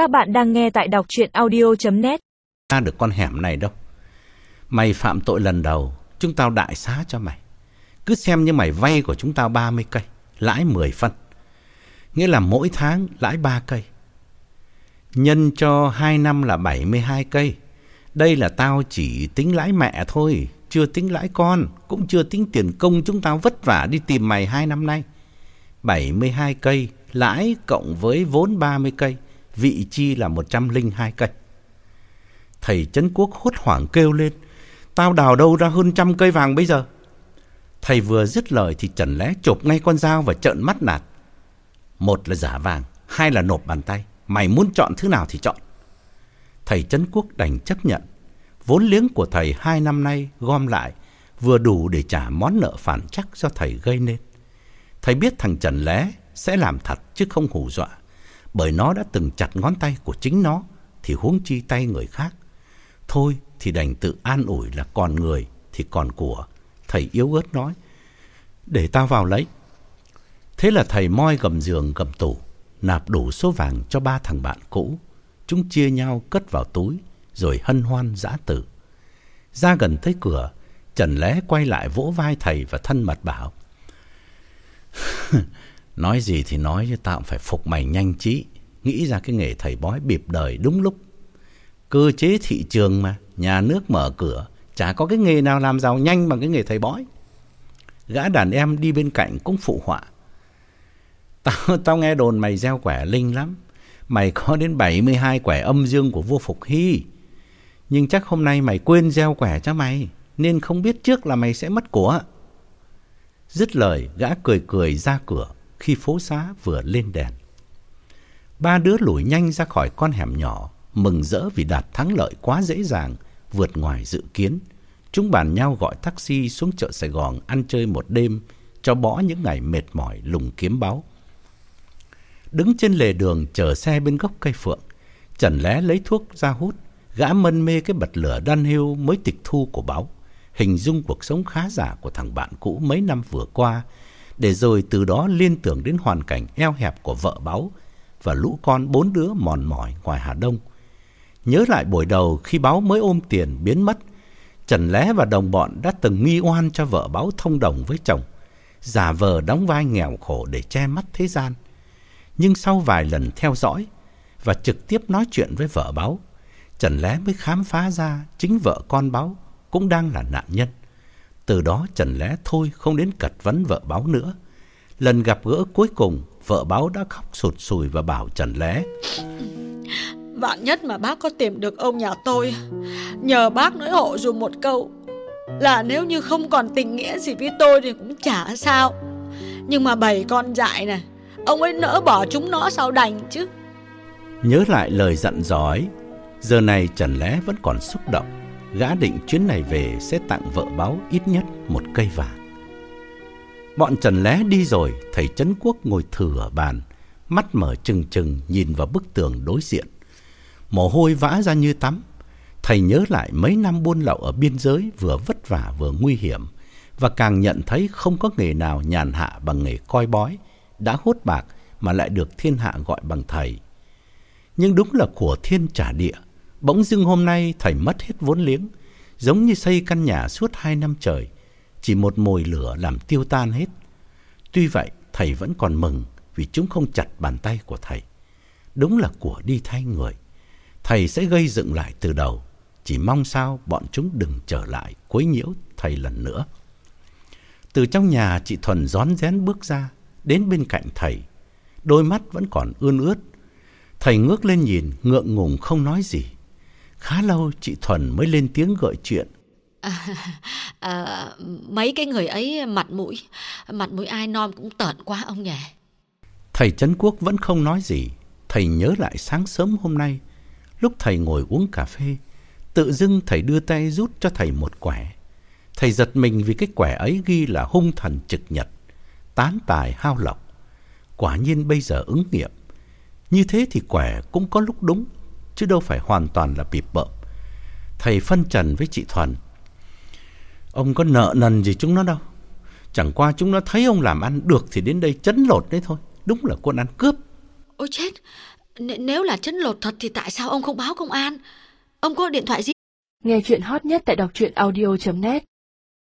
Các bạn đang nghe tại đọc chuyện audio.net Ta được con hẻm này đâu. Mày phạm tội lần đầu, chúng tao đại xá cho mày. Cứ xem như mày vay của chúng tao 30 cây, lãi 10 phân. Nghĩa là mỗi tháng lãi 3 cây. Nhân cho 2 năm là 72 cây. Đây là tao chỉ tính lãi mẹ thôi, chưa tính lãi con, cũng chưa tính tiền công chúng tao vất vả đi tìm mày 2 năm nay. 72 cây, lãi cộng với vốn 30 cây, vị chi là 102 cây. Thầy Trấn Quốc hốt hoảng kêu lên, tao đào đâu ra hơn trăm cây vàng bây giờ. Thầy vừa dứt lời thì Trần Lé chộp ngay con dao và trợn mắt nạt. Một là giả vàng, hai là nộp bàn tay. Mày muốn chọn thứ nào thì chọn. Thầy Trấn Quốc đành chấp nhận. Vốn liếng của thầy hai năm nay gom lại vừa đủ để trả món nợ phản chắc do thầy gây nên. Thầy biết thằng Trần Lé sẽ làm thật chứ không hù dọa. Bởi nó đã từng chặt ngón tay của chính nó thì huống chi tay người khác. Thôi thì đành tự an ủi là còn người thì còn của. Thầy yếu ớt nói, để ta vào lấy. Thế là thầy moi gầm giường gầm tủ, nạp đủ số vàng cho ba thằng bạn cũ. Chúng chia nhau cất vào túi, rồi hân hoan giã tử. Ra gần tới cửa, Trần Lé quay lại vỗ vai thầy và thân mật bảo. nói gì thì nói chứ tao cũng phải phục mày nhanh trí. Nghĩ ra cái nghề thầy bói bịp đời đúng lúc. Cơ chế thị trường mà, nhà nước mở cửa, chả có cái nghề nào làm giàu nhanh bằng cái nghề thầy bói. Gã đàn em đi bên cạnh cũng phụ họa. Tao, tao nghe đồn mày gieo quẻ linh lắm. Mày có đến 72 quẻ âm dương của vua Phục Hy. Nhưng chắc hôm nay mày quên gieo quẻ cho mày, nên không biết trước là mày sẽ mất của. Dứt lời, gã cười cười ra cửa khi phố xá vừa lên đèn. Ba đứa lủi nhanh ra khỏi con hẻm nhỏ, mừng rỡ vì đạt thắng lợi quá dễ dàng, vượt ngoài dự kiến. Chúng bàn nhau gọi taxi xuống chợ Sài Gòn ăn chơi một đêm, cho bỏ những ngày mệt mỏi lùng kiếm báu. Đứng trên lề đường chờ xe bên gốc cây phượng, Trần Lé lấy thuốc ra hút, gã mân mê cái bật lửa đan hưu mới tịch thu của báo, hình dung cuộc sống khá giả của thằng bạn cũ mấy năm vừa qua, để rồi từ đó liên tưởng đến hoàn cảnh eo hẹp của vợ báo và lũ con bốn đứa mòn mỏi ngoài Hà Đông. Nhớ lại buổi đầu khi báo mới ôm tiền biến mất, Trần Lé và đồng bọn đã từng nghi oan cho vợ báo thông đồng với chồng, giả vờ đóng vai nghèo khổ để che mắt thế gian. Nhưng sau vài lần theo dõi và trực tiếp nói chuyện với vợ báo, Trần Lé mới khám phá ra chính vợ con báo cũng đang là nạn nhân. Từ đó Trần Lé thôi không đến cật vấn vợ báo nữa. Lần gặp gỡ cuối cùng, vợ báo đã khóc sụt sùi và bảo Trần Lé. Vạn nhất mà bác có tìm được ông nhà tôi Nhờ bác nói hộ dùm một câu Là nếu như không còn tình nghĩa gì với tôi thì cũng chả sao Nhưng mà bảy con dại này Ông ấy nỡ bỏ chúng nó sao đành chứ Nhớ lại lời dặn dò ấy, giờ này Trần Lé vẫn còn xúc động. Gã định chuyến này về sẽ tặng vợ báo ít nhất một cây vàng. Bọn Trần Lé đi rồi, thầy Trấn Quốc ngồi thử ở bàn, mắt mở trừng trừng nhìn vào bức tường đối diện. Mồ hôi vã ra như tắm. Thầy nhớ lại mấy năm buôn lậu ở biên giới vừa vất vả vừa nguy hiểm và càng nhận thấy không có nghề nào nhàn hạ bằng nghề coi bói, đã hốt bạc mà lại được thiên hạ gọi bằng thầy. Nhưng đúng là của thiên trả địa, bỗng dưng hôm nay thầy mất hết vốn liếng, giống như xây căn nhà suốt hai năm trời, chỉ một mồi lửa làm tiêu tan hết. Tuy vậy, thầy vẫn còn mừng vì chúng không chặt bàn tay của thầy. Đúng là của đi thay người. Thầy sẽ gây dựng lại từ đầu, chỉ mong sao bọn chúng đừng trở lại quấy nhiễu thầy lần nữa. Từ trong nhà chị Thuần rón rén bước ra, đến bên cạnh thầy. Đôi mắt vẫn còn ươn ướt. Thầy ngước lên nhìn, ngượng ngùng không nói gì. Khá lâu chị Thuần mới lên tiếng gợi chuyện. à, à, Mấy cái người ấy mặt mũi Mặt mũi ai non cũng tợn quá ông nhỉ Thầy Trấn Quốc vẫn không nói gì. Thầy nhớ lại sáng sớm hôm nay, lúc thầy ngồi uống cà phê, tự dưng thầy đưa tay rút cho thầy một quẻ. Thầy giật mình vì cái quẻ ấy ghi là hung thần trực nhật, tán tài hao lộc. Quả nhiên bây giờ ứng nghiệm. Như thế thì quẻ cũng có lúc đúng, chứ đâu phải hoàn toàn là bịp bợm. Thầy phân trần với chị Thuần. Ông có nợ nần gì chúng nó đâu. Chẳng qua chúng nó thấy ông làm ăn được thì đến đây chấn lột đấy thôi. Đúng là quân ăn cướp. Ôi chết N- nếu là chấn lột thật thì tại sao ông không báo công an? Ông có điện thoại gì? Nghe chuyện hot nhất tại đọc truyện audio.net